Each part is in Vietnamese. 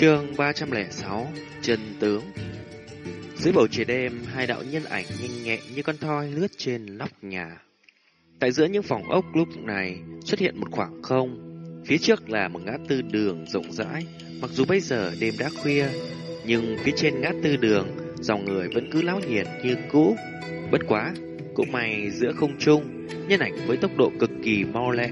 chương 306 Chân tướng Dưới bầu trời đêm, hai đạo nhân ảnh nhanh nhẹ như con thoi lướt trên nóc nhà. Tại giữa những phòng ốc lúc này xuất hiện một khoảng không. Phía trước là một ngã tư đường rộng rãi. Mặc dù bây giờ đêm đã khuya, nhưng phía trên ngã tư đường, dòng người vẫn cứ láo nhiệt như cũ. Bất quá, cũng may giữa không trung, nhân ảnh với tốc độ cực kỳ mau lẹ.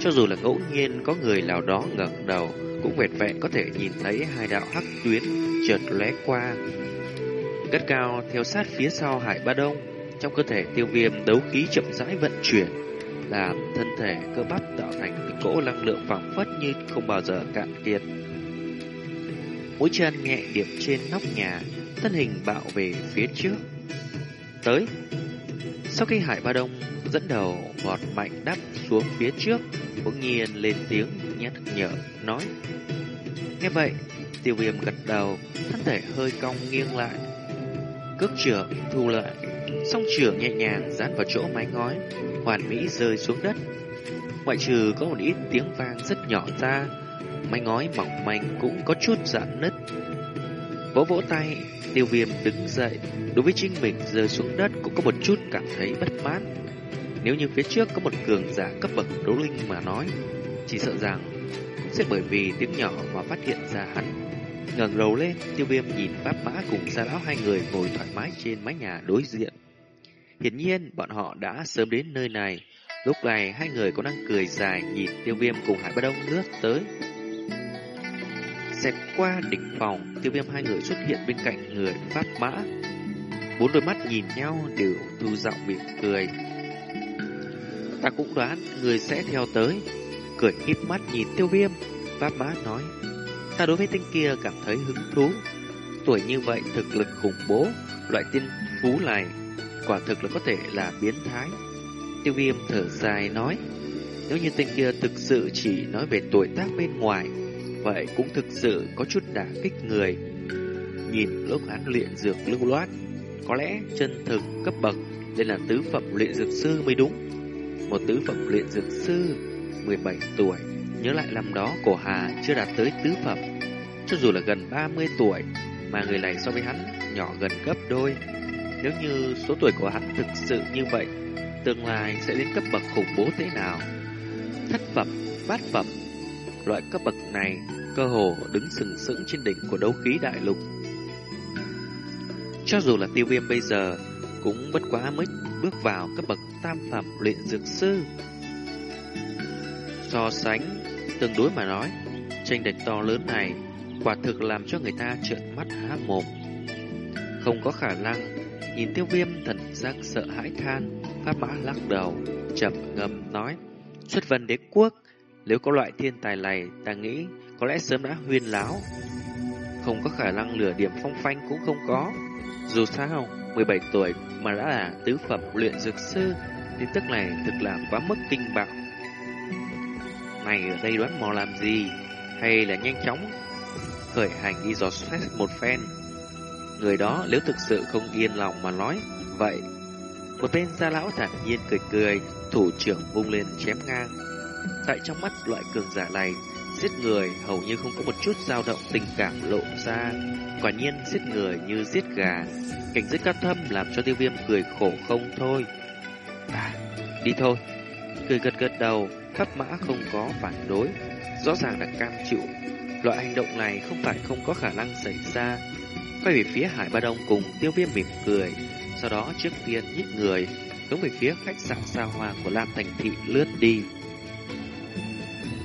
Cho dù là ngẫu nhiên có người nào đó ngẩng đầu, cũng vẹn vẹn có thể nhìn thấy hai đạo hắc tuyến chợt lóe qua. Cất cao theo sát phía sau Hải Ba Đông, trong cơ thể tiêu viêm đấu khí chậm rãi vận chuyển, làm thân thể cơ bắp tạo thành một cỗ năng lượng phẳng phất như không bao giờ cạn kiệt. Mũi chân nhẹ điểm trên nóc nhà, thân hình bạo về phía trước. Tới. Sau khi Hải Ba Đông dẫn đầu vọt mạnh đắp xuống phía trước, bỗng nhiên lên tiếng nhắc nhở nói. Nghe vậy, tiêu viêm gật đầu, thân thể hơi cong nghiêng lại. Cước trưởng thu lại, song trưởng nhẹ nhàng dán vào chỗ mái ngói, hoàn mỹ rơi xuống đất. Ngoại trừ có một ít tiếng vang rất nhỏ ra, mái ngói mỏng manh cũng có chút dạn nứt. Vỗ vỗ tay, tiêu viêm đứng dậy, đối với chính mình rơi xuống đất cũng có một chút cảm thấy bất mãn. Nếu như phía trước có một cường giả cấp bậc đấu linh mà nói, chỉ sợ rằng cũng sẽ bởi vì tiếng nhỏ mà phát hiện ra hắn. ngẩng đầu lên, tiêu viêm nhìn pháp mã cùng gia lão hai người ngồi thoải mái trên mái nhà đối diện. Hiển nhiên, bọn họ đã sớm đến nơi này. Lúc này, hai người có đang cười dài nhìn tiêu viêm cùng Hải Ba Đông lướt tới. Xẹt qua đỉnh phòng, tiêu viêm hai người xuất hiện bên cạnh người pháp mã. Bốn đôi mắt nhìn nhau đều thu giọng mỉm cười. Ta cũng đoán người sẽ theo tới. Cười híp mắt nhìn tiêu viêm, pháp má nói. Ta đối với tên kia cảm thấy hứng thú. Tuổi như vậy thực lực khủng bố, loại tiên phú này quả thực là có thể là biến thái. Tiêu viêm thở dài nói, nếu như tên kia thực sự chỉ nói về tuổi tác bên ngoài, vậy cũng thực sự có chút đả kích người. Nhìn lúc hắn luyện dược lưu loát, có lẽ chân thực cấp bậc đây là tứ phẩm luyện dược sư mới đúng. Một tứ phẩm luyện dược sư 17 tuổi, nhớ lại năm đó cổ Hà chưa đạt tới tứ phẩm. Cho dù là gần 30 tuổi, mà người này so với hắn nhỏ gần gấp đôi. Nếu như số tuổi của hắn thực sự như vậy, tương lai sẽ đến cấp bậc khủng bố thế nào? Thất phẩm, bát phẩm, loại cấp bậc này cơ hồ đứng sừng sững trên đỉnh của đấu khí đại lục. Cho dù là tiêu viêm bây giờ, cũng bất quá mới bước vào cấp bậc tam phẩm luyện dược sư. So sánh, tương đối mà nói, tranh địch to lớn này quả thực làm cho người ta trợn mắt há mồm. Không có khả năng, nhìn tiêu viêm thần giác sợ hãi than, pháp mã lắc đầu, chậm ngầm nói, xuất vân đế quốc, nếu có loại thiên tài này, ta nghĩ có lẽ sớm đã huyên láo. Không có khả năng lửa điểm phong phanh cũng không có. Dù sao, 17 tuổi mà đã là tứ phẩm luyện dược sư, tin tức này thực là quá mức kinh bạo. Mày ở đây đoán mò làm gì? Hay là nhanh chóng khởi hành đi dò xét một phen? Người đó nếu thực sự không yên lòng mà nói, vậy một tên gia lão thản nhiên cười cười, thủ trưởng vung lên chém ngang. Tại trong mắt loại cường giả này, giết người hầu như không có một chút dao động tình cảm lộ ra. Quả nhiên giết người như giết gà, cảnh giới cao thâm làm cho tiêu viêm cười khổ không thôi. Đi thôi. Cười gật gật đầu, khắp mã không có phản đối, rõ ràng là cam chịu. Loại hành động này không phải không có khả năng xảy ra. Quay về phía Hải Ba Đông cùng tiêu viêm mỉm cười, sau đó trước tiên nhích người, hướng về phía khách sạn xa hoa của Lam Thành Thị lướt đi.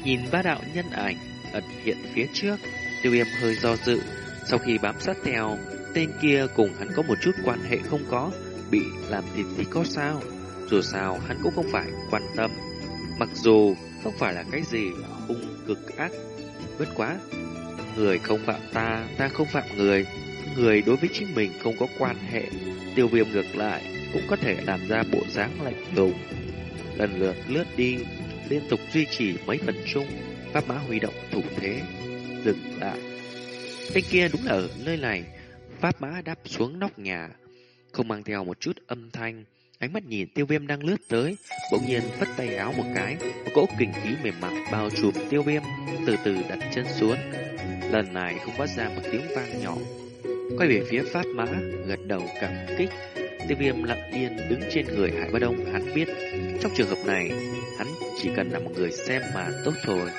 Nhìn ba đạo nhân ảnh ẩn hiện phía trước, tiêu viêm hơi do dự. Sau khi bám sát theo, tên kia cùng hắn có một chút quan hệ không có, bị làm thịt thì có sao. Dù sao hắn cũng không phải quan tâm. Mặc dù không phải là cái gì hung cực ác. Bất quá, người không phạm ta, ta không phạm người. Người đối với chính mình không có quan hệ, tiêu viêm ngược lại cũng có thể làm ra bộ dáng lạnh lùng. Lần lượt lướt đi, liên tục duy trì mấy phần chung, pháp mã huy động thủ thế, dừng lại. Tên kia đúng là ở nơi này, pháp mã đáp xuống nóc nhà, không mang theo một chút âm thanh, ánh mắt nhìn tiêu viêm đang lướt tới, bỗng nhiên phất tay áo một cái, một cỗ kình khí mềm mại bao trùm tiêu viêm, từ từ đặt chân xuống. lần này không phát ra một tiếng vang nhỏ. Quay về phía Pháp Mã, gật đầu cảm kích. Tiêu viêm lặng yên đứng trên người Hải Ba Đông, hắn biết trong trường hợp này, hắn chỉ cần là một người xem mà tốt thôi.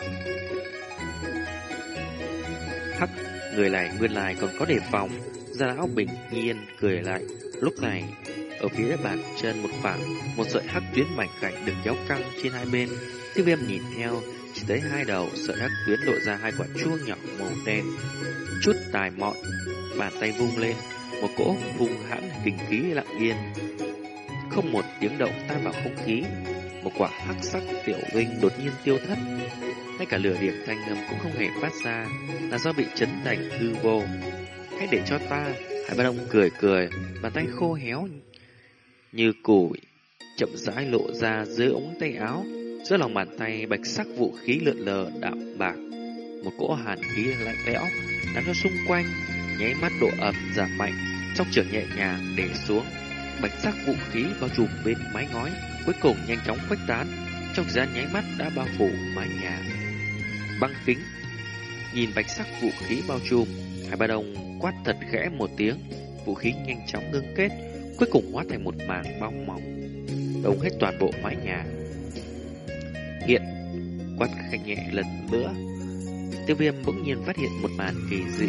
Hắc, người này nguyên lai còn có đề phòng, Gia lão bình nhiên cười lại. Lúc này, ở phía bàn chân một khoảng, một sợi hắc tuyến mảnh khảnh được kéo căng trên hai bên. Tiêu viêm nhìn theo, chỉ thấy hai đầu sợi hắc tuyến lộ ra hai quả chuông nhỏ màu đen. Chút tài mọn, bàn tay vung lên, một cỗ hung hãn kinh khí lặng yên. Không một tiếng động tan vào không khí, một quả hắc sắc tiểu vinh đột nhiên tiêu thất. Ngay cả lửa điểm thanh âm cũng không hề phát ra, là do bị chấn thành hư vô. Hãy để cho ta, Hải Ba Đông cười cười, bàn tay khô héo như củi, chậm rãi lộ ra dưới ống tay áo. Giữa lòng bàn tay bạch sắc vũ khí lượn lờ đạm bạc, một cỗ hàn khí lạnh lẽo đang cho xung quanh nháy mắt độ ẩm giảm mạnh, trong trường nhẹ nhàng để xuống. Bạch sắc vũ khí bao trùm bên mái ngói, cuối cùng nhanh chóng khuếch tán, trong gian nháy mắt đã bao phủ mái nhà. Băng kính, nhìn bạch sắc vũ khí bao trùm, Hải Ba đồng quát thật khẽ một tiếng, vũ khí nhanh chóng ngưng kết, cuối cùng hóa thành một màn bong mỏng, đống hết toàn bộ mái nhà. Hiện, quát khẽ nhẹ lần nữa, tiêu viêm bỗng nhiên phát hiện một màn kỳ dị.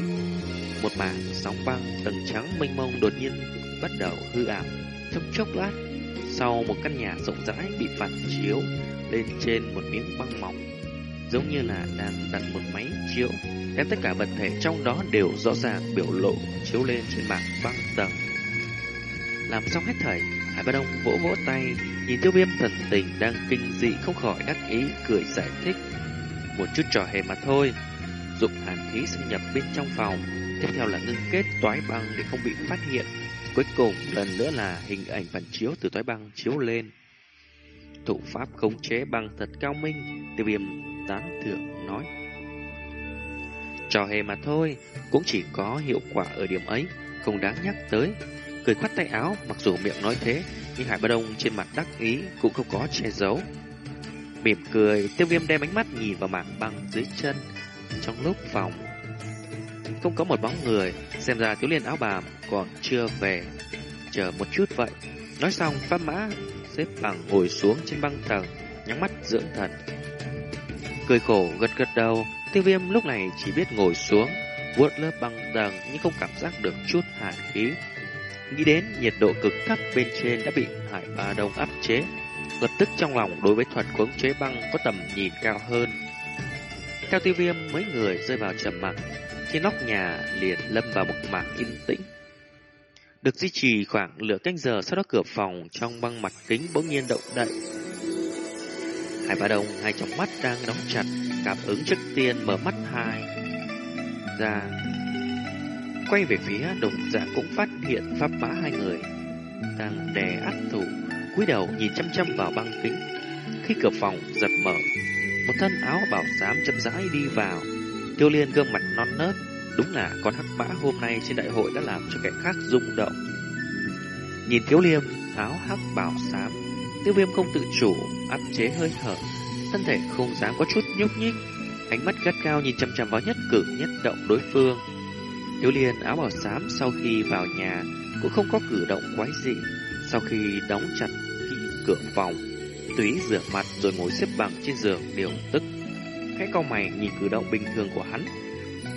Một màn sóng băng tầng trắng mênh mông đột nhiên bắt đầu hư ảo. Trong chốc lát, sau một căn nhà rộng rãi bị phản chiếu lên trên một miếng băng mỏng, giống như là đang đặt một máy chiếu, đem tất cả vật thể trong đó đều rõ ràng biểu lộ chiếu lên trên mảng băng tầng. Làm xong hết thảy, Hải Ba Đông vỗ vỗ tay, nhìn tiêu viêm thần tình đang kinh dị không khỏi đắc ý cười giải thích. Một chút trò hề mà thôi, dụng hàn khí xâm nhập bên trong phòng, tiếp theo là ngưng kết toái băng để không bị phát hiện. Cuối cùng lần nữa là hình ảnh phản chiếu từ toái băng chiếu lên. Thủ pháp khống chế băng thật cao minh, tiêu viêm tán thưởng nói. Trò hề mà thôi, cũng chỉ có hiệu quả ở điểm ấy, không đáng nhắc tới. Cười khoát tay áo, mặc dù miệng nói thế, nhưng Hải Ba Đông trên mặt đắc ý cũng không có che giấu. Mỉm cười, tiêu viêm đem ánh mắt nhìn vào mảng băng dưới chân. Trong lúc phòng, không có một bóng người, xem ra thiếu liên áo bàm còn chưa về. Chờ một chút vậy. Nói xong, pháp mã xếp bằng ngồi xuống trên băng tầng, nhắm mắt dưỡng thần. Cười khổ gật gật đầu, tiêu viêm lúc này chỉ biết ngồi xuống, vuốt lớp băng tầng nhưng không cảm giác được chút hàn khí. Nghĩ đến nhiệt độ cực thấp bên trên đã bị Hải Ba Đông áp chế, lập tức trong lòng đối với thuật khống chế băng có tầm nhìn cao hơn. cao tiêu viêm, mấy người rơi vào trầm mặc, trên nóc nhà liền lâm vào một mảng yên tĩnh. Được duy trì khoảng nửa canh giờ sau đó cửa phòng trong băng mặt kính bỗng nhiên động đậy. Hải Ba Đông hai trong mắt đang đóng chặt, cảm ứng trước tiên mở mắt hai ra. Quay về phía đồng dạ cũng phát hiện pháp mã hai người đang đè áp thủ, cúi đầu nhìn chăm chăm vào băng kính. Khi cửa phòng giật mở, một thân áo bảo xám chậm rãi đi vào. Tiêu Liên gương mặt non nớt, đúng là con hắc mã hôm nay trên đại hội đã làm cho kẻ khác rung động. Nhìn Thiếu Liêm áo hắc bảo xám, Tiêu Viêm không tự chủ áp chế hơi thở, thân thể không dám có chút nhúc nhích, ánh mắt gắt cao nhìn chăm chăm vào nhất cử nhất động đối phương. Tiểu Liên áo bảo xám sau khi vào nhà cũng không có cử động quái dị, sau khi đóng chặt cửa phòng, túy rửa mặt rồi ngồi xếp bằng trên giường điều tức. Khẽ cau mày nhìn cử động bình thường của hắn,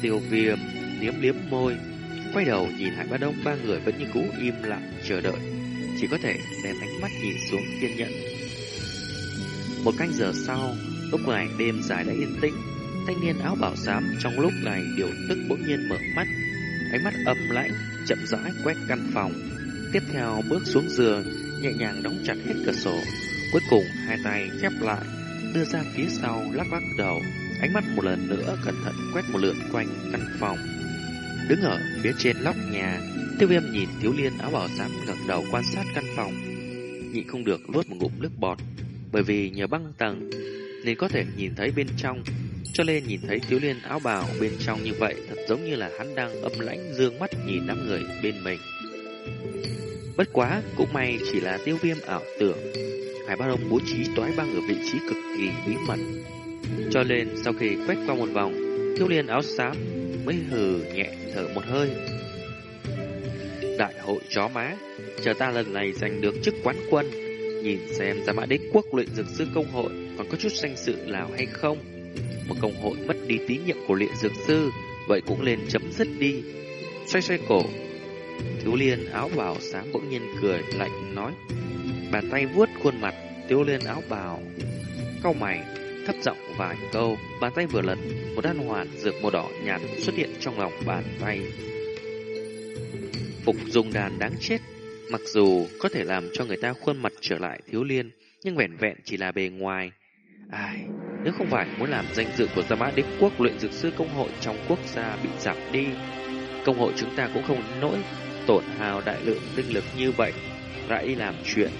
tiêu viêm liếm liếm môi, quay đầu nhìn Hải Ba Đông ba người vẫn như cũ im lặng chờ đợi, chỉ có thể đem ánh mắt nhìn xuống kiên nhẫn. Một canh giờ sau, lúc này đêm dài đã yên tĩnh, thanh niên áo bảo xám trong lúc này điều tức bỗng nhiên mở mắt, ánh mắt âm lãnh, chậm rãi quét căn phòng. Tiếp theo bước xuống giường, nhẹ nhàng đóng chặt hết cửa sổ, cuối cùng hai tay khép lại, đưa ra phía sau lắc lắc đầu, ánh mắt một lần nữa cẩn thận quét một lượt quanh căn phòng. Đứng ở phía trên lóc nhà, tiêu viêm nhìn thiếu liên áo bảo xám ngẩng đầu quan sát căn phòng, nhịn không được nuốt một ngụm nước bọt, bởi vì nhờ băng tầng nên có thể nhìn thấy bên trong, cho nên nhìn thấy thiếu liên áo bào bên trong như vậy thật giống như là hắn đang âm lãnh dương mắt nhìn đám người bên mình. Bất quá, cũng may chỉ là tiêu viêm ảo tưởng. Hải Ba Đông bố trí toái băng ở vị trí cực kỳ bí mật. Cho nên sau khi quét qua một vòng, thiếu liên áo xám mới hừ nhẹ thở một hơi. Đại hội chó má, chờ ta lần này giành được chức quán quân, nhìn xem ra mã đế quốc luyện dược sư công hội còn có chút danh sự nào hay không. Một công hội mất đi tín nhiệm của luyện dược sư, vậy cũng lên chấm dứt đi. Xoay xoay cổ, thiếu liên áo bào sáng bỗng nhiên cười lạnh nói. Bàn tay vuốt khuôn mặt, thiếu liên áo bào, cau mày, thấp giọng vài câu, bàn tay vừa lật, một đan hoàn dược màu đỏ nhạt xuất hiện trong lòng bàn tay. Phục dùng đàn đáng chết, mặc dù có thể làm cho người ta khuôn mặt trở lại thiếu liên, nhưng vẻn vẹn chỉ là bề ngoài. Ai, nếu không phải muốn làm danh dự của Gia Mã Đế Quốc luyện dược sư công hội trong quốc gia bị giảm đi, công hội chúng ta cũng không nỗi tổn hào đại lượng tinh lực như vậy, rãi làm chuyện.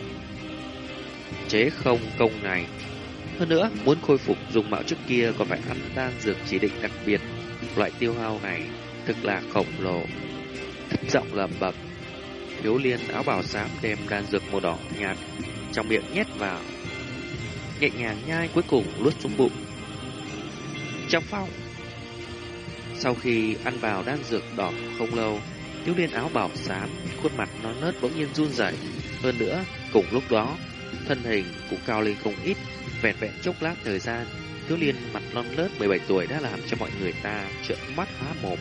Chế không công này hơn nữa, muốn khôi phục dùng mạo trước kia còn phải ăn đan dược chỉ định đặc biệt. Loại tiêu hao này thực là khổng lồ. Thấp giọng lầm bập, Thiếu liên áo bào xám đem đan dược màu đỏ nhạt trong miệng nhét vào. Nhẹ nhàng nhai cuối cùng lướt xuống bụng. Trong phòng, sau khi ăn vào đan dược đỏ không lâu, thiếu niên áo bảo xám, khuôn mặt non nớt bỗng nhiên run rẩy. Hơn nữa, cùng lúc đó, thân hình cũng cao lên không ít, Vẹn vẹn chốc lát thời gian, thiếu niên mặt non lớt 17 tuổi đã làm cho mọi người ta trợn mắt há mồm,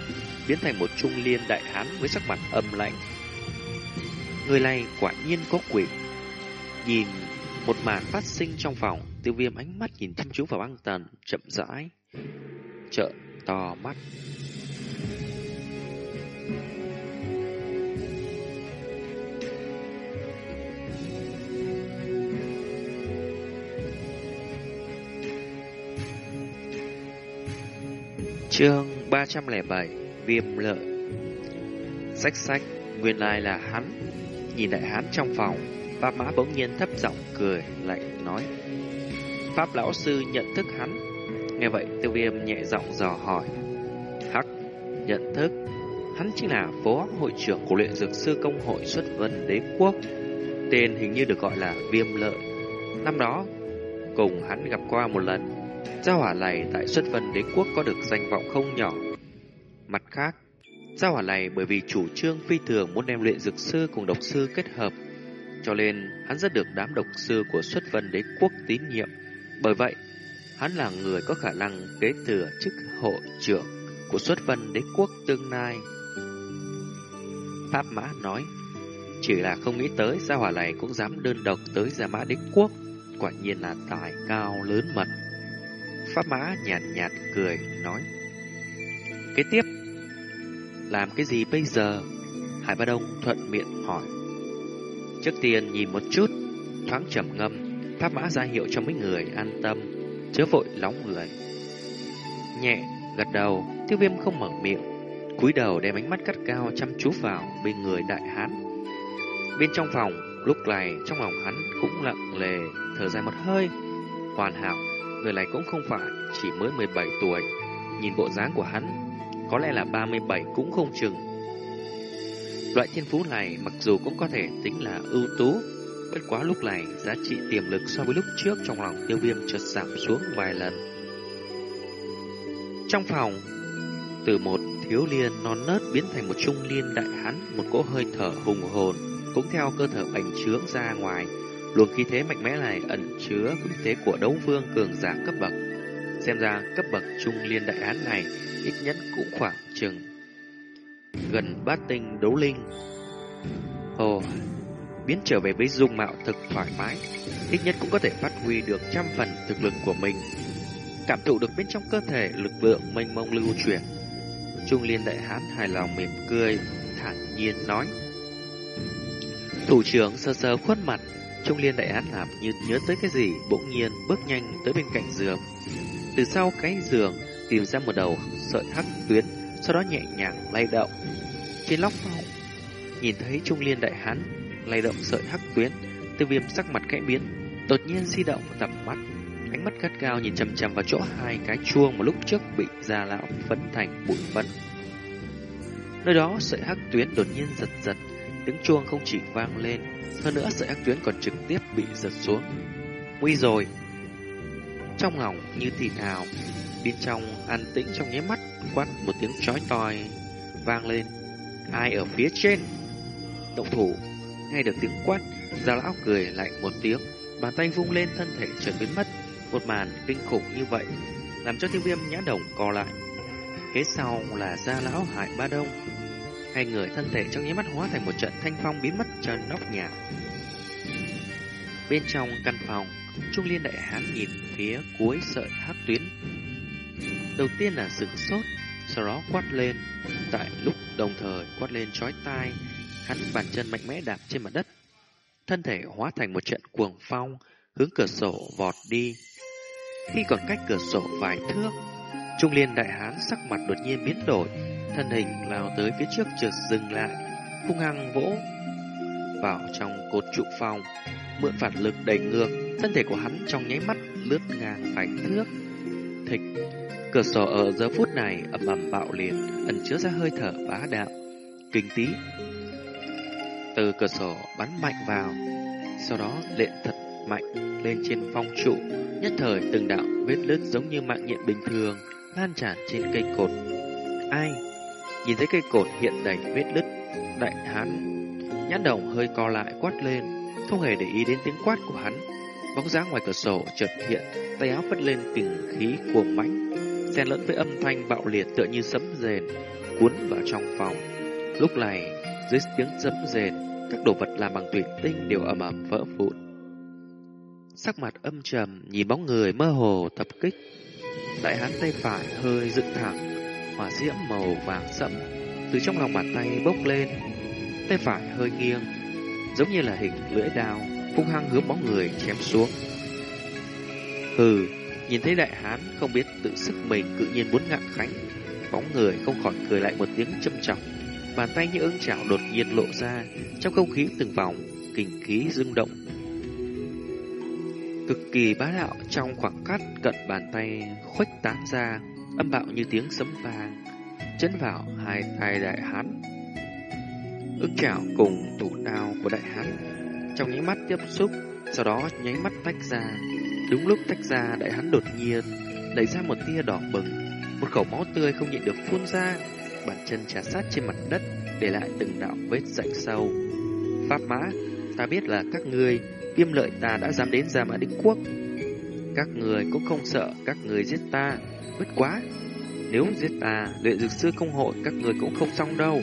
biến thành một trung liên đại hán với sắc mặt âm lạnh. Người này quả nhiên có quỷ. Nhìn một màn phát sinh trong phòng, tiêu viêm ánh mắt nhìn chăm chú vào băng tần, chậm rãi, trợ to mắt. Chương 307 Viêm lợi Sách sách Nguyên lai là hắn Nhìn đại hán trong phòng Pháp mã bỗng nhiên thấp giọng cười lạnh nói Pháp lão sư nhận thức hắn. Nghe vậy tiêu viêm nhẹ giọng dò hỏi Hắc Nhận thức? Hắn chính là phó hội trưởng của luyện dược sư công hội xuất vân đế quốc Tên hình như được gọi là Viêm Lợi Năm đó Cùng hắn gặp qua một lần. Gia hỏa này tại xuất vân đế quốc có được danh vọng không nhỏ. Mặt khác, gia hỏa này bởi vì chủ trương phi thường muốn đem luyện dược sư cùng độc sư kết hợp, cho nên hắn rất được đám độc sư của xuất vân đế quốc tín nhiệm. Bởi vậy, hắn là người có khả năng kế thừa chức hộ trưởng của xuất vân đế quốc tương lai. Pháp Mã nói, chỉ là không nghĩ tới gia hỏa này cũng dám đơn độc tới Gia Mã đế quốc, quả nhiên là tài cao lớn mật. Pháp mã nhàn nhạt, nhạt cười, nói. Kế tiếp, làm cái gì bây giờ? Hải Ba Đông thuận miệng hỏi. Trước tiên nhìn một chút, thoáng trầm ngâm, tháp mã ra hiệu cho mấy người an tâm, chớ vội lóng người. Nhẹ, gật đầu, tiêu viêm không mở miệng, cúi đầu đem ánh mắt cắt cao chăm chú vào bên người đại hán. Bên trong phòng, lúc này trong lòng hắn cũng lặng lề, thở dài một hơi, hoàn hảo Người này cũng không phải chỉ mới 17 tuổi Nhìn bộ dáng của hắn Có lẽ là 37 cũng không chừng Loại thiên phú này mặc dù cũng có thể tính là ưu tú, Bất quá lúc này giá trị tiềm lực so với lúc trước trong lòng tiêu viêm chợt giảm xuống vài lần Trong phòng, Từ một thiếu liên non nớt biến thành một trung liên đại hán Một cỗ hơi thở hùng hồn, Cũng theo cơ thể bành trướng ra ngoài Luồng khí thế mạnh mẽ này ẩn chứa khí thế của đấu vương cường giả cấp bậc. Xem ra cấp bậc trung liên đại án này ít nhất cũng khoảng chừng gần bát tinh đấu linh. Ồ, biến trở về với dung mạo thực thoải mái, ít nhất cũng có thể phát huy được trăm phần thực lực của mình. Cảm thụ được bên trong cơ thể lực lượng mênh mông lưu chuyển. Trung liên đại hán hài lòng mỉm cười, thản nhiên nói. Thủ trưởng sơ sơ khuôn mặt, Trung liên đại Hán làm như nhớ tới cái gì, bỗng nhiên bước nhanh tới bên cạnh giường. Từ sau cái giường tìm ra một đầu sợi hắc tuyến, sau đó nhẹ nhàng lay động. Trên lóc phòng, nhìn thấy Trung liên đại hán lay động sợi hắc tuyến, tiêu viêm sắc mặt khẽ biến, đột nhiên di động tầm mắt, ánh mắt gắt cao nhìn chằm chằm vào chỗ hai cái chuông mà lúc trước bị già lão phấn thành bụi phấn. Nơi đó sợi hắc tuyến đột nhiên giật giật, tiếng chuông không chỉ vang lên hơn nữa sợi hắc tuyến còn trực tiếp bị giật xuống. Nguy rồi! trong lòng như thì nào Bên trong an tĩnh trong nháy mắt quát một tiếng chói tòi vang lên. Ai ở phía trên? Động thủ, nghe được tiếng quát, Gia lão cười lạnh một tiếng, bàn tay vung lên thân thể chợt biến mất. Một màn kinh khủng như vậy, làm cho tiêu viêm nhã đồng co lại. Kế sau là Gia lão Hải Ba Đông. Hai người thân thể trong nháy mắt hóa thành một trận thanh phong biến mất trên nóc nhà. Bên trong căn phòng, Trung Liên Đại Hán nhìn phía cuối sợi hắc tuyến. Đầu tiên là sửng sốt, sau đó quát lên. Tại lúc đồng thời quát lên chói tai, hắn bàn chân mạnh mẽ đạp trên mặt đất. Thân thể hóa thành một trận cuồng phong, hướng cửa sổ vọt đi. Khi còn cách cửa sổ vài thước, Trung Liên Đại Hán sắc mặt đột nhiên biến đổi, thân hình lao tới phía trước chợt dừng lại, hung hăng vỗ vào trong cột trụ phòng, mượn phản lực đẩy ngược, thân thể của hắn trong nháy mắt lướt ngang vài thước. Thịch, cửa sổ ở giờ phút này ầm ầm bạo liệt, ẩn chứa ra hơi thở bá đạo, kinh tí. Từ cửa sổ bắn mạnh vào, sau đó lện thật mạnh lên trên phong trụ, nhất thời từng đạo vết lứt giống như mạng nhện bình thường lan tràn trên cây cột. Ai? Nhìn thấy cây cột hiện đầy vết lứt, đại hán nhãn đồng hơi co lại quát lên, không hề để ý đến tiếng quát của hắn. Bóng dáng ngoài cửa sổ chợt hiện, tay áo phất lên kình khí cuồng mãnh, xen lẫn với âm thanh bạo liệt tựa như sấm rền cuốn vào trong phòng. Lúc này, dưới tiếng sấm rền, các đồ vật làm bằng thủy tinh đều ầm ầm vỡ vụn. Sắc mặt âm trầm, nhìn bóng người mơ hồ tập kích. Đại hán tay phải hơi dựng thẳng, hỏa diễm màu vàng sẫm từ trong lòng bàn tay bốc lên, tay phải hơi nghiêng, giống như là hình lưỡi dao hung hăng hướng bóng người chém xuống. Hừ, nhìn thấy đại hán không biết tự sức mình tự nhiên muốn ngạn khánh, bóng người không khỏi cười lại một tiếng châm trọng. Bàn tay như ưng chảo đột nhiên lộ ra, trong không khí từng vòng, kinh khí rung động. Cực kỳ bá đạo trong khoảng cắt cận bàn tay khuếch tán ra, âm bạo như tiếng sấm vang, chấn vào hai tay đại hán. Ưng chảo cùng thủ đao của đại hán trong những mắt tiếp xúc, sau đó nháy mắt tách ra. Đúng lúc tách ra, đại hán đột nhiên đẩy ra một tia đỏ bừng, một khẩu máu tươi không nhịn được phun ra, bàn chân trà sát trên mặt đất, để lại từng đạo vết rãnh sâu. Pháp mã, ta biết là các ngươi, viêm lợi ta đã dám đến Gia Mã Đích Quốc. Các người cũng không sợ các người giết ta, bất quá. Nếu giết ta, luyện dược sư công hội các người cũng không xong đâu.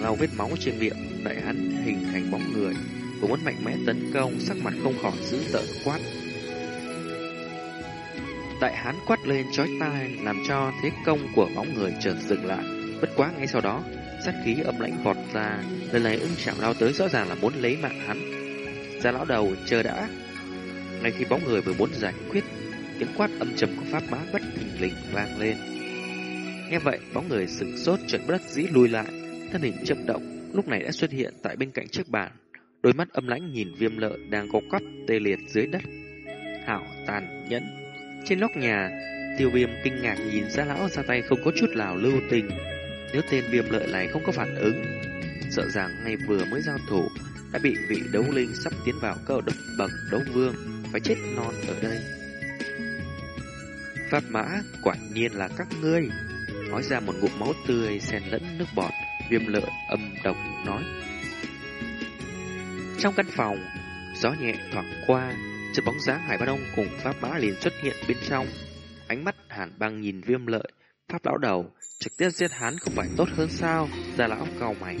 Lau vết máu trên miệng, đại hắn hình thành bóng người, cũng muốn mạnh mẽ tấn công, sắc mặt không khỏi dữ tợn quát. Đại hán quát lên chói tai, làm cho thế công của bóng người chợt dừng lại. Bất quá ngay sau đó, sát khí âm lãnh vọt ra, lần này ưng chạm lao tới rõ ràng là muốn lấy mạng hắn. Ra lão đầu chờ đã. Ngay khi bóng người vừa muốn giải quyết, tiếng quát âm trầm của pháp mã bất thình lình vang lên. Nghe vậy, bóng người sửng sốt chợt bất dĩ lùi lại, thân hình chậm động, lúc này đã xuất hiện tại bên cạnh chiếc bàn. Đôi mắt âm lãnh nhìn viêm lợi đang co quắp tê liệt dưới đất. Hảo tàn nhẫn. Trên nóc nhà, tiêu viêm kinh ngạc nhìn ra lão ra tay không có chút nào lưu tình. Nếu tên viêm lợi này không có phản ứng, sợ rằng ngay vừa mới giao thủ đã bị vị đấu linh sắp tiến vào cơ độc bậc đấu vương phải chết non ở đây. Pháp mã quả nhiên là các ngươi. Nói ra một ngụm máu tươi xen lẫn nước bọt, viêm lợi âm độc nói. Trong căn phòng, gió nhẹ thoảng qua, chợt bóng dáng Hải Ba Đông cùng Pháp Mã liền xuất hiện bên trong. Ánh mắt hàn băng nhìn viêm lợi, Pháp lão đầu, trực tiếp giết hắn không phải tốt hơn sao? Gia lão cao mày.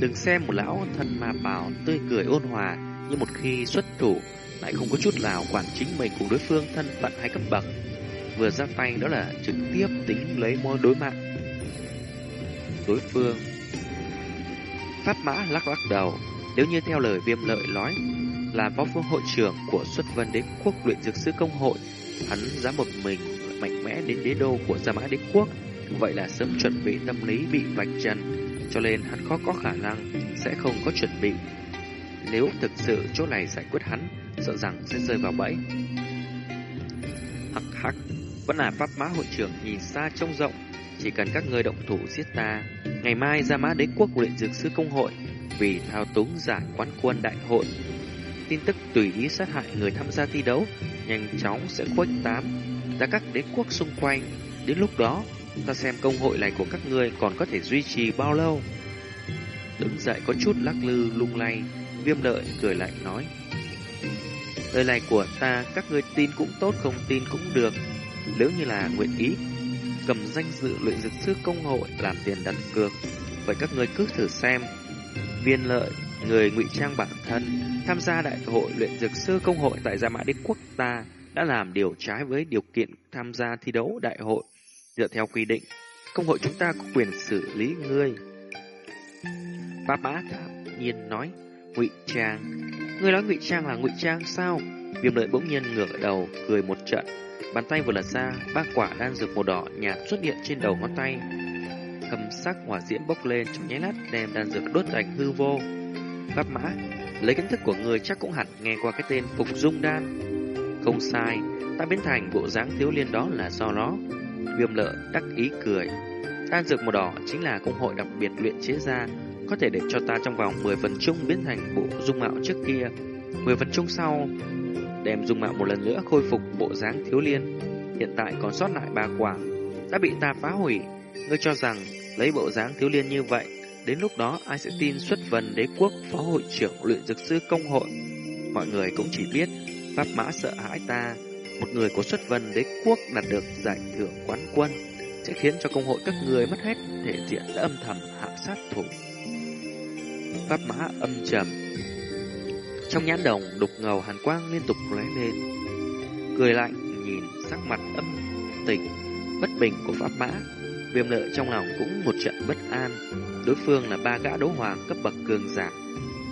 Đừng xem một lão thân ma bảo tươi cười ôn hòa, nhưng một khi xuất thủ lại không có chút nào quản chính mình cùng đối phương thân phận hay cấp bậc. Vừa ra tay đó là trực tiếp tính lấy môi đối mạng. Đối phương Pháp mã lắc lắc đầu, nếu như theo lời viêm lợi nói là phó phương hội trưởng của xuất vân đế quốc luyện dược sư công hội, hắn dám một mình mạnh mẽ đến đế đô của Gia Mã Đế Quốc, vậy là sớm chuẩn bị tâm lý bị vạch trần, cho nên hắn khó có khả năng sẽ không có chuẩn bị. Nếu thực sự chỗ này giải quyết hắn, sợ rằng sẽ rơi vào bẫy. Hắc hắc, vẫn là pháp mã hội trưởng nhìn xa trông rộng, chỉ cần các người động thủ giết ta, ngày mai Gia Mã Đế Quốc luyện dược sư công hội vì thao túng giải quán quân đại hội tin tức tùy ý sát hại người tham gia thi đấu nhanh chóng sẽ khuếch tán ra các đế quốc xung quanh. Đến lúc đó, ta xem công hội này của các ngươi còn có thể duy trì bao lâu. Đứng dậy có chút lắc lư lung lay, viêm lợi cười lạnh nói. Lời này của ta các ngươi tin cũng tốt không tin cũng được. Nếu như là nguyện ý, cầm danh dự luyện dược sư công hội làm tiền đặt cược. Vậy các ngươi cứ thử xem. Viên lợi, người ngụy trang bản thân, tham gia đại hội luyện dược sư công hội tại Gia Mã Đế Quốc ta đã làm điều trái với điều kiện tham gia thi đấu đại hội. Dựa theo quy định, công hội chúng ta có quyền xử lý ngươi. Bá bá thản nhiên nói, ngụy trang. Ngươi nói ngụy trang là ngụy trang sao? Viêm lợi bỗng nhiên ngửa đầu, cười một trận. Bàn tay vừa lật ra, ba quả đan dược màu đỏ nhạt xuất hiện trên đầu ngón tay. Cầm sắc hỏa diễm bốc lên trong nháy lát đem đan dược đốt thành hư vô. Bác mã, lấy kiến thức của người chắc cũng hẳn nghe qua cái tên Phục Dung Đan. Không sai, ta biến thành bộ dáng thiếu liên đó là do nó. Viêm lợi đắc ý cười. Đan dược màu đỏ chính là công hội đặc biệt luyện chế ra, có thể để cho ta trong vòng 10 phần chung biến thành bộ dung mạo trước kia. 10 phần chung sau, đem dung mạo một lần nữa khôi phục bộ dáng thiếu liên. Hiện tại còn sót lại ba quả, đã bị ta phá hủy. Ngươi cho rằng lấy bộ dáng thiếu liên như vậy, đến lúc đó ai sẽ tin xuất vần đế quốc phó hội trưởng luyện dược sư công hội. Mọi người cũng chỉ biết Pháp mã sợ hãi ta, một người của xuất vân đế quốc đạt được giải thưởng quán quân, sẽ khiến cho công hội các người mất hết thể diện đã âm thầm hạ sát thủ. Pháp mã âm trầm Trong nhãn đồng đục ngầu hàn quang liên tục lóe lên Cười lạnh nhìn sắc mặt âm tình Bất bình của Pháp mã Viêm lợi trong lòng cũng một trận bất an Đối phương là ba gã đấu hoàng cấp bậc cường giả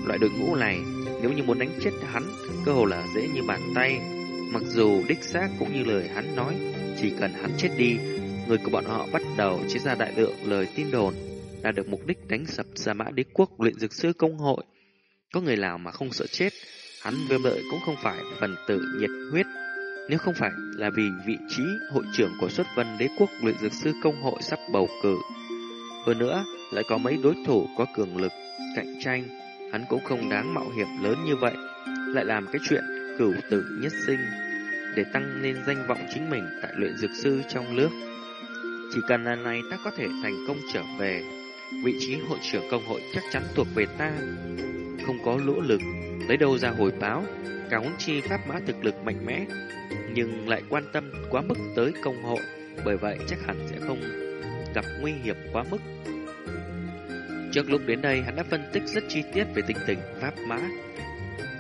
Loại đội ngũ này nếu như muốn đánh chết hắn, cơ hồ là dễ như bàn tay. Mặc dù đích xác cũng như lời hắn nói, chỉ cần hắn chết đi, người của bọn họ bắt đầu chế ra đại lượng lời tin đồn, là được mục đích đánh sập Gia Mã Đế Quốc luyện dược sư công hội. Có người nào mà không sợ chết, hắn viêm lợi cũng không phải phần tử nhiệt huyết. Nếu không phải là vì vị trí hội trưởng của xuất vân đế quốc luyện dược sư công hội sắp bầu cử. Hơn nữa, lại có mấy đối thủ có cường lực, cạnh tranh, hắn cũng không đáng mạo hiểm lớn như vậy, lại làm cái chuyện cửu tử nhất sinh để tăng lên danh vọng chính mình tại luyện dược sư trong nước. Chỉ cần lần này ta có thể thành công trở về, vị trí hội trưởng công hội chắc chắn thuộc về ta. Không có lỗ lực, lấy đâu ra hồi báo, cả huống chi pháp mã thực lực mạnh mẽ, nhưng lại quan tâm quá mức tới công hội, bởi vậy chắc hẳn sẽ không gặp nguy hiểm quá mức. Trước lúc đến đây hắn đã phân tích rất chi tiết về tình tình Pháp Mã.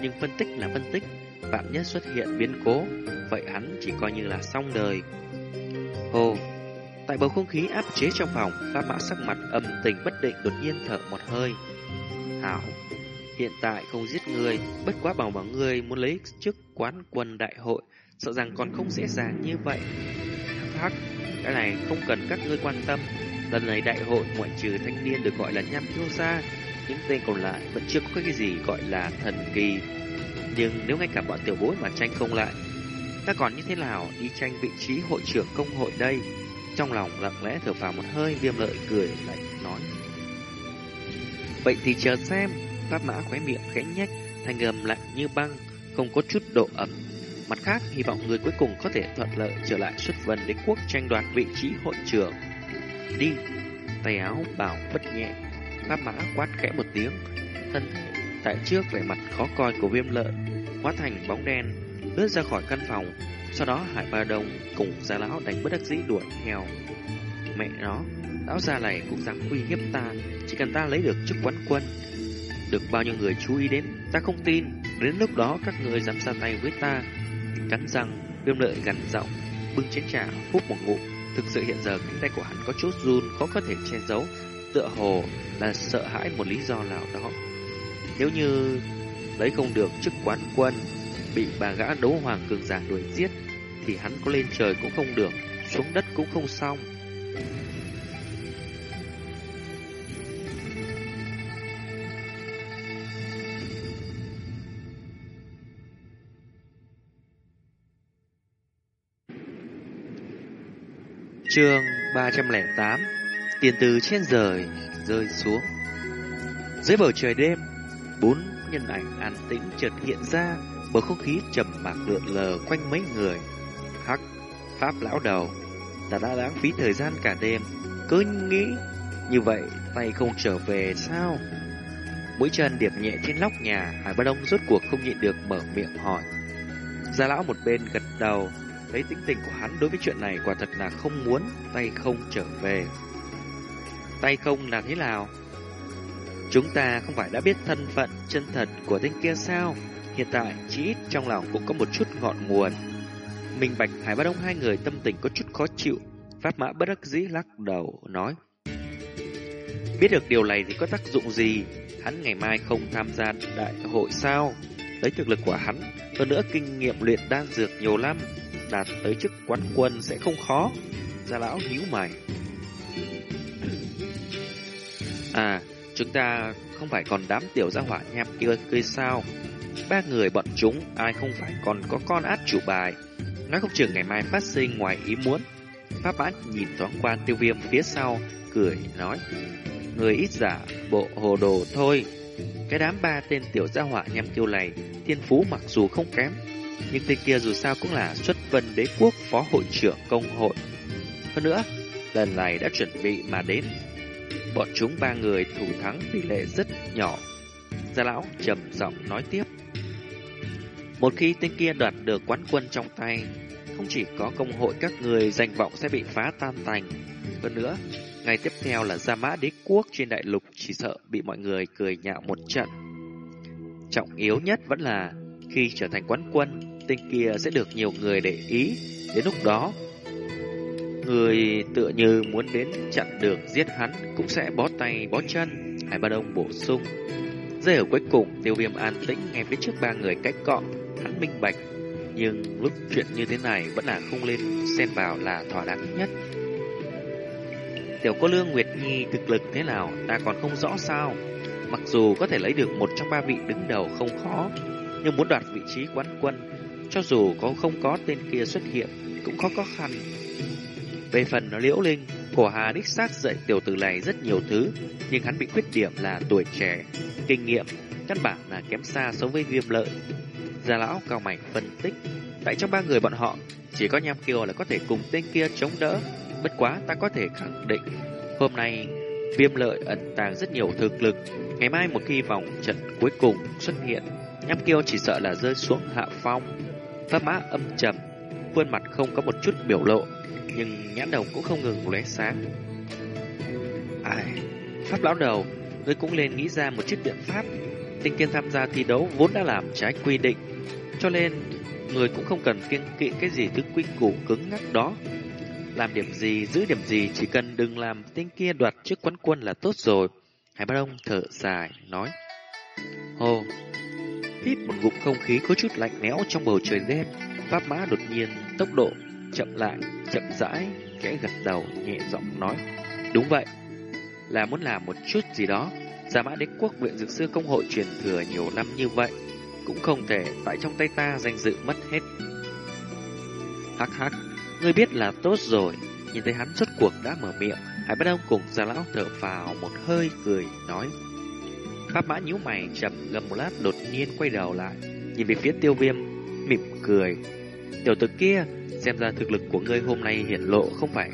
Nhưng phân tích là phân tích, vạn nhất xuất hiện biến cố, vậy hắn chỉ coi như là xong đời. Hồ, tại bầu không khí áp chế trong phòng, Pháp Mã sắc mặt âm tình bất định đột nhiên thở một hơi. Hảo, hiện tại không giết người, bất quá bảo bảo người muốn lấy chức quán quân đại hội, sợ rằng còn không dễ dàng như vậy. Hắc, cái này không cần các ngươi quan tâm, Lần này đại hội ngoại trừ thanh niên được gọi là nham thiêu gia, những tên còn lại vẫn chưa có cái gì gọi là thần kỳ. Nhưng nếu ngay cả bọn tiểu bối mà tranh không lại, ta còn như thế nào đi tranh vị trí hội trưởng công hội đây? Trong lòng lặng lẽ thở phào một hơi viêm lợi cười lạnh nói. Vậy thì chờ xem, pháp mã khóe miệng khẽ nhách, thành âm lạnh như băng, không có chút độ ẩm. Mặt khác, hy vọng người cuối cùng có thể thuận lợi trở lại xuất vân đế quốc tranh đoạt vị trí hội trưởng đi. Tay áo bảo bất nhẹ, pháp mã quát khẽ một tiếng, thân tại trước vẻ mặt khó coi của viêm lợi, hóa thành bóng đen, lướt ra khỏi căn phòng. Sau đó Hải Ba Đông cùng gia lão đánh bất đắc dĩ đuổi theo. Mẹ nó, lão già này cũng dám uy hiếp ta, chỉ cần ta lấy được chức quán quân. Được bao nhiêu người chú ý đến, ta không tin, đến lúc đó các người dám ra tay với ta. Cắn răng, viêm lợi gằn giọng, bưng chén trà hút một ngụm Thực sự hiện giờ cánh tay của hắn có chút run khó có thể che giấu, tựa hồ là sợ hãi một lý do nào đó. Nếu như lấy không được chức quán quân, bị bà gã đấu hoàng cường giả đuổi giết, thì hắn có lên trời cũng không được, xuống đất cũng không xong. Chương 308 Tiền từ trên rời rơi xuống Dưới bầu trời đêm Bốn nhân ảnh an tĩnh chợt hiện ra, bầu không khí trầm mặc lượn lờ quanh mấy người. Hắc, Pháp lão đầu, ta đã lãng phí thời gian cả đêm, cứ nghĩ như vậy tay không trở về sao? Mũi chân điệp nhẹ trên nóc nhà, Hải Ba Đông rốt cuộc không nhịn được mở miệng hỏi. Gia lão một bên gật đầu, thấy tính tình của hắn đối với chuyện này quả thật là không muốn tay không trở về. Tay không là thế nào? Chúng ta không phải đã biết thân phận chân thật của tên kia sao? Hiện tại chỉ ít trong lòng cũng có một chút ngọn nguồn. Minh Bạch Hải Ba Đông hai người tâm tình có chút khó chịu. Pháp Mã bất đắc dĩ lắc đầu nói: Biết được điều này thì có tác dụng gì? Hắn ngày mai không tham gia đại hội sao? Lấy thực lực của hắn, hơn nữa kinh nghiệm luyện đan dược nhiều lắm, đạt tới chức quán quân sẽ không khó. Gia lão nhíu mày. À, chúng ta không phải còn đám tiểu gia hỏa nhạp kia cười sao? Ba người bọn chúng ai không phải còn có con át chủ bài. Nói không chừng ngày mai phát sinh ngoài ý muốn. Pháp bát nhìn thoáng qua tiêu viêm phía sau, cười nói. Người ít giả, bộ hồ đồ thôi. Cái đám ba tên tiểu gia hỏa nhằm kiêu này, thiên phú mặc dù không kém, nhưng tên kia dù sao cũng là xuất vân đế quốc phó hội trưởng công hội. Hơn nữa, lần này đã chuẩn bị mà đến. Bọn chúng ba người thủ thắng tỷ lệ rất nhỏ. Gia lão trầm giọng nói tiếp. Một khi tên kia đoạt được quán quân trong tay, không chỉ có công hội các người danh vọng sẽ bị phá tan tành. Hơn nữa, ngày tiếp theo là Gia Mã Đế Quốc trên đại lục chỉ sợ bị mọi người cười nhạo một trận. Trọng yếu nhất vẫn là khi trở thành quán quân, tên kia sẽ được nhiều người để ý. Đến lúc đó, người tựa như muốn đến chặn được giết hắn cũng sẽ bó tay bó chân. Hải Ba Đông bổ sung. Rơi ở cuối cùng, tiêu viêm an tĩnh nghe phía trước ba người cách cọ, hắn minh bạch. Nhưng lúc chuyện như thế này vẫn là không lên xen vào là thỏa đáng nhất. Tiểu cô lương Nguyệt Nhi thực lực thế nào ta còn không rõ sao. Mặc dù có thể lấy được một trong ba vị đứng đầu không khó, nhưng muốn đoạt vị trí quán quân, cho dù có không có tên kia xuất hiện, cũng khó có khăn. Về phần nó liễu linh, cổ hà đích xác dạy tiểu tử này rất nhiều thứ, nhưng hắn bị khuyết điểm là tuổi trẻ, kinh nghiệm, căn bản là kém xa so với viêm lợi. Già lão cao mảnh phân tích, tại trong ba người bọn họ, chỉ có Nham Kiều là có thể cùng tên kia chống đỡ, Bất quá ta có thể khẳng định, hôm nay viêm lợi ẩn tàng rất nhiều thực lực. Ngày mai một khi vòng trận cuối cùng xuất hiện, Nham Kiều chỉ sợ là rơi xuống hạ phong. Pháp mã âm trầm, khuôn mặt không có một chút biểu lộ, nhưng nhãn đồng cũng không ngừng lóe sáng. Ai, Pháp lão đầu, ngươi cũng nên nghĩ ra một chiếc biện pháp. Tinh kiên tham gia thi đấu vốn đã làm trái quy định, cho nên người cũng không cần kiêng kỵ cái gì thứ quy củ cứng ngắc đó. Làm điểm gì, giữ điểm gì, chỉ cần đừng làm tên kia đoạt chiếc quán quân là tốt rồi. Hải Ba Đông thở dài, nói. Hồ, hít một ngụm không khí có chút lạnh lẽo trong bầu trời đêm. Pháp mã đột nhiên, tốc độ chậm lại, chậm rãi, kẽ gật đầu, nhẹ giọng nói. Đúng vậy, là muốn làm một chút gì đó. Giả mã đế quốc viện dược sư công hội truyền thừa nhiều năm như vậy, cũng không thể tại trong tay ta danh dự mất hết. Hắc hắc, Ngươi biết là tốt rồi. Nhìn thấy hắn xuất cuộc đã mở miệng, Hải Bất Đông cùng già Lão thở vào một hơi cười, nói. Pháp mã nhíu mày chậm ngầm một lát đột nhiên quay đầu lại, nhìn về phía tiêu viêm, mỉm cười. Tiểu tử kia, xem ra thực lực của ngươi hôm nay hiển lộ không phải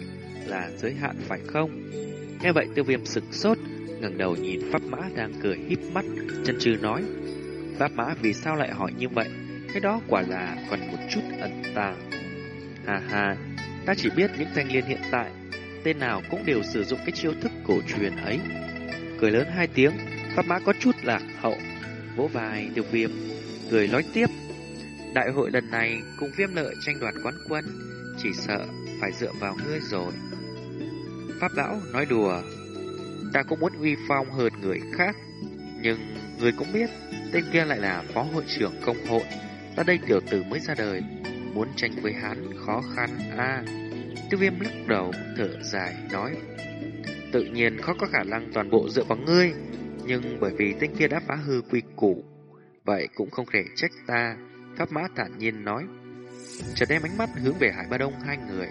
là giới hạn phải không? Nghe vậy tiêu viêm sực sốt, ngẩng đầu nhìn Pháp Mã đang cười híp mắt, chân trừ nói. Pháp Mã vì sao lại hỏi như vậy? Cái đó quả là còn một chút ẩn tàng. Hà hà, ta chỉ biết những thanh liên hiện tại, tên nào cũng đều sử dụng cái chiêu thức cổ truyền ấy. Cười lớn hai tiếng, pháp mã có chút lạc hậu, vỗ vai tiêu viêm, cười nói tiếp. Đại hội lần này cùng viêm lợi tranh đoạt quán quân, chỉ sợ phải dựa vào ngươi rồi. Pháp lão nói đùa, ta cũng muốn uy phong hơn người khác, nhưng người cũng biết, tên kia lại là phó hội trưởng công hội, ta đây tiểu tử mới ra đời, muốn tranh với hắn khó khăn a. À, Tiêu viêm lắc đầu thở dài nói Tự nhiên khó có khả năng toàn bộ dựa vào ngươi Nhưng bởi vì tên kia đã phá hư quy củ Vậy cũng không thể trách ta. Pháp mã thản nhiên nói Chợt đem ánh mắt hướng về Hải Ba Đông hai người.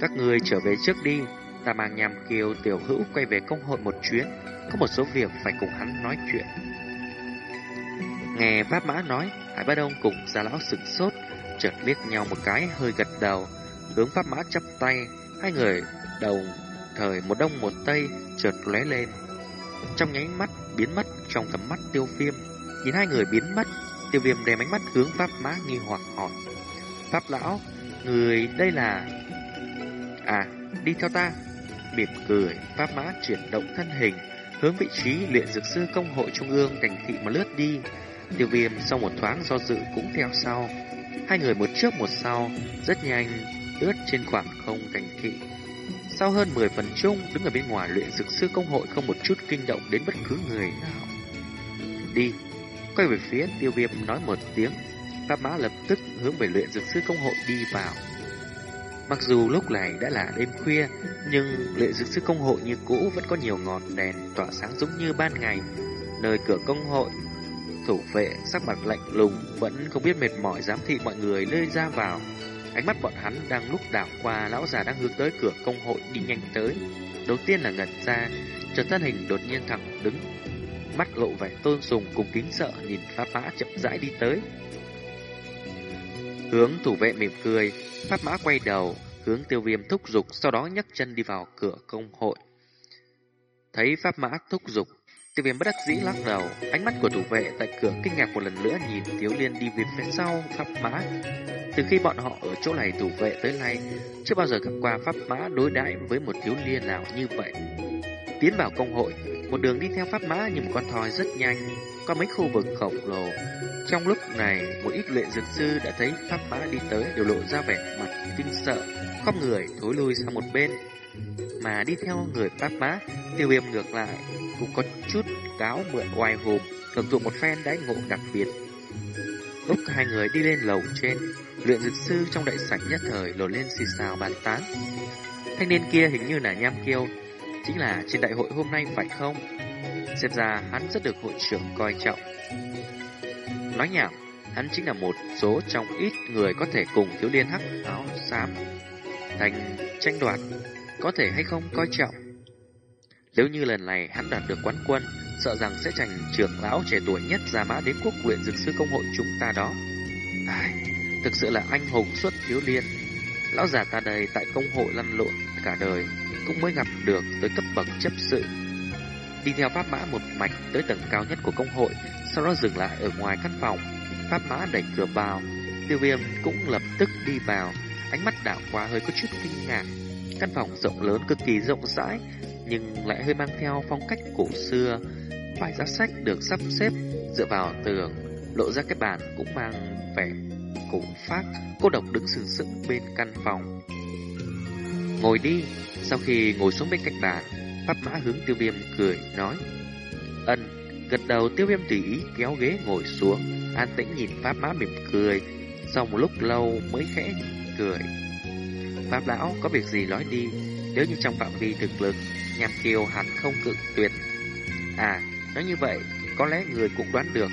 Các người trở về trước đi Ta mang nhàm kiều tiểu hữu quay về công hội một chuyến Có một số việc phải cùng hắn nói chuyện. Nghe Pháp Mã nói, Hải Ba Đông cùng Gia Lão sửng sốt, chợt liếc nhau một cái hơi gật đầu, hướng Pháp Mã chắp tay, hai người đồng thời một đông một tây chợt lóe lên. Trong nháy mắt biến mất trong tầm mắt tiêu viêm, nhìn hai người biến mất, tiêu viêm đem ánh mắt hướng Pháp Mã nghi hoặc hỏi. Pháp Lão, người đây là... À, đi theo ta. Mỉm cười, Pháp Mã chuyển động thân hình, hướng vị trí luyện dược sư công hội trung ương cảnh thị mà lướt đi. Tiêu viêm sau một thoáng do dự cũng theo sau. Hai người một trước một sau, rất nhanh, lướt trên khoảng không cảnh thị. Sau hơn 10 phần chung, đứng ở bên ngoài luyện dược sư công hội không một chút kinh động đến bất cứ người nào. Đi, quay về phía tiêu viêm nói một tiếng, Pháp Mã lập tức hướng về luyện dược sư công hội đi vào. Mặc dù lúc này đã là đêm khuya, nhưng luyện dược sư công hội như cũ vẫn có nhiều ngọn đèn tỏa sáng giống như ban ngày. Nơi cửa công hội, thủ vệ sắc mặt lạnh lùng vẫn không biết mệt mỏi giám thị mọi người nơi ra vào. Ánh mắt bọn hắn đang lúc đảo qua lão già đang hướng tới cửa công hội đi nhanh tới. Đầu tiên là ngẩn ra, chợt thân hình đột nhiên thẳng đứng, mắt lộ vẻ tôn sùng cùng kính sợ nhìn pháp mã chậm rãi đi tới. Hướng thủ vệ mỉm cười, pháp mã quay đầu, hướng tiêu viêm thúc giục, sau đó nhấc chân đi vào cửa công hội. Thấy pháp mã thúc giục, tiêu viêm bất đắc dĩ lắc đầu, ánh mắt của thủ vệ tại cửa kinh ngạc một lần nữa nhìn Tiếu Liên đi về phía sau pháp mã. Từ khi bọn họ ở chỗ này thủ vệ tới nay, chưa bao giờ gặp qua pháp mã đối đãi với một thiếu liên nào như vậy. Tiến vào công hội, một đường đi theo pháp mã như một con thoi rất nhanh, qua mấy khu vực khổng lồ. Trong lúc này, một ít luyện dược sư đã thấy pháp mã đi tới đều lộ ra vẻ mặt kinh sợ, khom người thối lui sang một bên. Mà đi theo người pháp mã, tiêu viêm ngược lại, cũng có chút cáo mượn oai hùng, sử thụ một phen đáy ngộ đặc biệt. Lúc hai người đi lên lầu trên, luyện dược sư trong đại sảnh nhất thời lột lên xì xào bàn tán. Thanh niên kia hình như là Nham Kiêu, chính là trên đại hội hôm nay phải không? Xem ra hắn rất được hội trưởng coi trọng. Nói nhảm, hắn chính là một số trong ít người có thể cùng thiếu niên hắc áo xám thành tranh đoạt, có thể hay không coi trọng. Nếu như lần này hắn đạt được quán quân, sợ rằng sẽ thành trưởng lão trẻ tuổi nhất ra mã đế quốc luyện dược sư công hội chúng ta đó. Ai, thực sự là anh hùng xuất thiếu liên. Lão già ta đây tại công hội lăn lộn cả đời, cũng mới gặp được tới cấp bậc chấp sự. Đi theo pháp mã một mạch tới tầng cao nhất của công hội, sau đó dừng lại ở ngoài căn phòng. Pháp mã đẩy cửa vào, tiêu viêm cũng lập tức đi vào, ánh mắt đảo qua hơi có chút kinh ngạc. Căn phòng rộng lớn cực kỳ rộng rãi, nhưng lại hơi mang theo phong cách cổ xưa. Vài giá sách được sắp xếp dựa vào tường, lộ ra cái bàn cũng mang vẻ cổ phát, cô độc đứng sừng sững bên căn phòng. Ngồi đi, sau khi ngồi xuống bên cạnh bàn, Pháp Mã hướng tiêu viêm cười, nói. Ân, gật đầu tiêu viêm tùy ý kéo ghế ngồi xuống, an tĩnh nhìn Pháp Mã mỉm cười, sau một lúc lâu mới khẽ cười. Pháp Lão có việc gì nói đi, nếu như trong phạm vi thực lực, nhằm kiều hẳn không cự tuyệt. À, nói như vậy, có lẽ người cũng đoán được.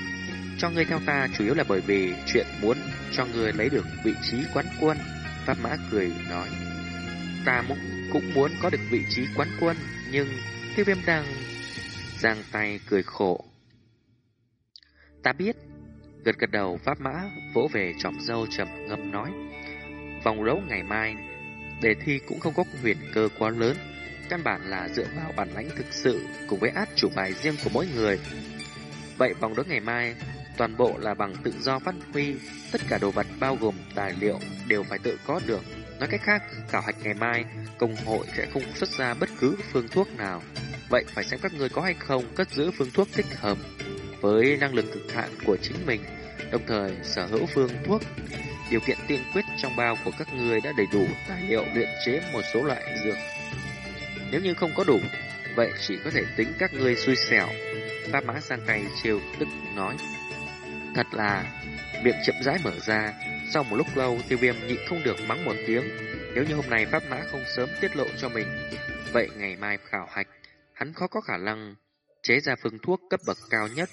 Cho người theo ta chủ yếu là bởi vì chuyện muốn cho người lấy được vị trí quán quân. Pháp Mã cười nói. Ta cũng, cũng muốn có được vị trí quán quân, nhưng tiêu viêm đang giang tay cười khổ. Ta biết, gật gật đầu Pháp Mã vỗ về trọm dâu trầm ngâm nói. Vòng đấu ngày mai, đề thi cũng không có huyền cơ quá lớn, căn bản là dựa vào bản lãnh thực sự cùng với át chủ bài riêng của mỗi người. Vậy vòng đấu ngày mai, toàn bộ là bằng tự do phát huy, tất cả đồ vật bao gồm tài liệu đều phải tự có được. Nói cách khác, khảo hạch ngày mai, công hội sẽ không xuất ra bất cứ phương thuốc nào. Vậy phải xem các người có hay không cất giữ phương thuốc thích hợp với năng lực cực hạn của chính mình, đồng thời sở hữu phương thuốc. Điều kiện tiên quyết trong bao của các người đã đầy đủ tài liệu luyện chế một số loại dược. Nếu như không có đủ, vậy chỉ có thể tính các người xui xẻo. Pháp mã sang tay chiều tức nói. Thật là miệng chậm rãi mở ra, sau một lúc lâu tiêu viêm nhịn không được mắng một tiếng. Nếu như hôm nay Pháp mã không sớm tiết lộ cho mình, vậy ngày mai khảo hạch, hắn khó có khả năng chế ra phương thuốc cấp bậc cao nhất.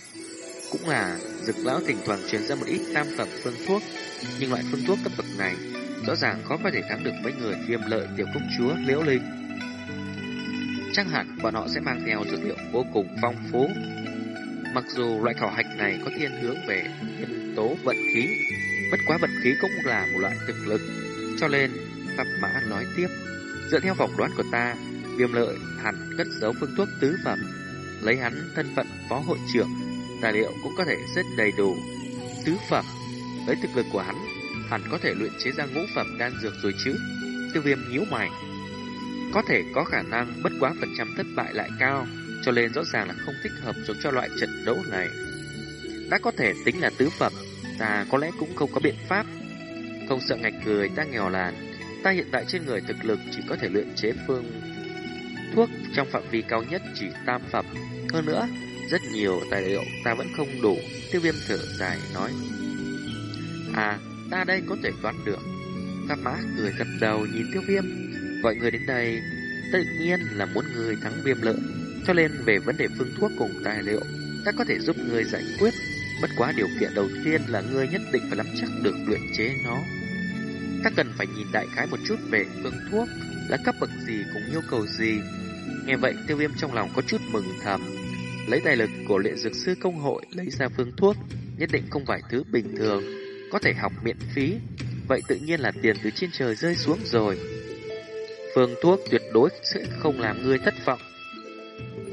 Cũng là dực lão thỉnh thoảng truyền ra một ít tam phẩm phương thuốc, nhưng loại phương thuốc cấp bậc này rõ ràng khó có thể thắng được mấy người viêm lợi tiểu công chúa Liễu Linh. Chắc hẳn bọn họ sẽ mang theo dược liệu vô cùng phong phú. Mặc dù loại khảo hạch này có thiên hướng về nhân tố vận khí, bất quá vận khí cũng là một loại thực lực. Cho nên, Pháp Mã nói tiếp, dựa theo vòng đoán của ta, viêm lợi hẳn cất giấu phương thuốc tứ phẩm. Lấy hắn thân phận phó hội trưởng, tài liệu cũng có thể rất đầy đủ. Tứ phẩm, với thực lực của hắn, hẳn có thể luyện chế ra ngũ phẩm đan dược rồi chứ. Tiêu viêm nhíu mày. Có thể có khả năng bất quá phần trăm thất bại lại cao, cho nên rõ ràng là không thích hợp dùng cho loại trận đấu này. Đã có thể tính là tứ phẩm, ta có lẽ cũng không có biện pháp. Không sợ ngạch cười ta nghèo làn, ta hiện tại trên người thực lực chỉ có thể luyện chế phương thuốc trong phạm vi cao nhất chỉ tam phẩm. Hơn nữa, rất nhiều tài liệu ta vẫn không đủ, tiêu viêm thở dài nói. À, ta đây có thể đoán được. Các mã cười gật đầu nhìn tiêu viêm, gọi người đến đây, tự nhiên là muốn người thắng viêm lợi. Cho nên về vấn đề phương thuốc cùng tài liệu, ta có thể giúp người giải quyết. Bất quá điều kiện đầu tiên là ngươi nhất định phải nắm chắc được luyện chế nó. Ta cần phải nhìn đại khái một chút về phương thuốc, là cấp bậc gì cùng yêu cầu gì. Nghe vậy tiêu viêm trong lòng có chút mừng thầm. Lấy tài lực của luyện dược sư công hội lấy ra phương thuốc, nhất định không phải thứ bình thường, có thể học miễn phí. Vậy tự nhiên là tiền từ trên trời rơi xuống rồi. Phương thuốc tuyệt đối sẽ không làm ngươi thất vọng.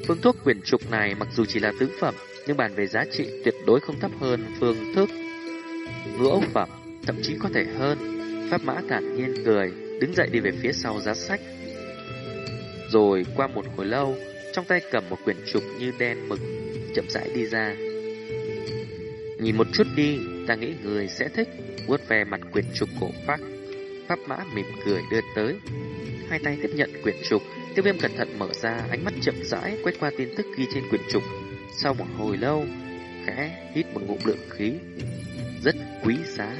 Phương thuốc quyển trục này mặc dù chỉ là tứ phẩm, nhưng bàn về giá trị tuyệt đối không thấp hơn phương thức ngũ phẩm, thậm chí có thể hơn. Pháp mã thản nhiên cười, đứng dậy đi về phía sau giá sách. Rồi qua một hồi lâu, trong tay cầm một quyển trục như đen mực, chậm rãi đi ra. Nhìn một chút đi, ta nghĩ người sẽ thích, vuốt ve mặt quyển trục cổ phác Pháp mã mỉm cười đưa tới. Hai tay tiếp nhận quyển trục, tiêu viêm cẩn thận mở ra, ánh mắt chậm rãi quét qua tin tức ghi trên quyển trục. Sau một hồi lâu, khẽ hít một ngụm lượng khí, rất quý giá.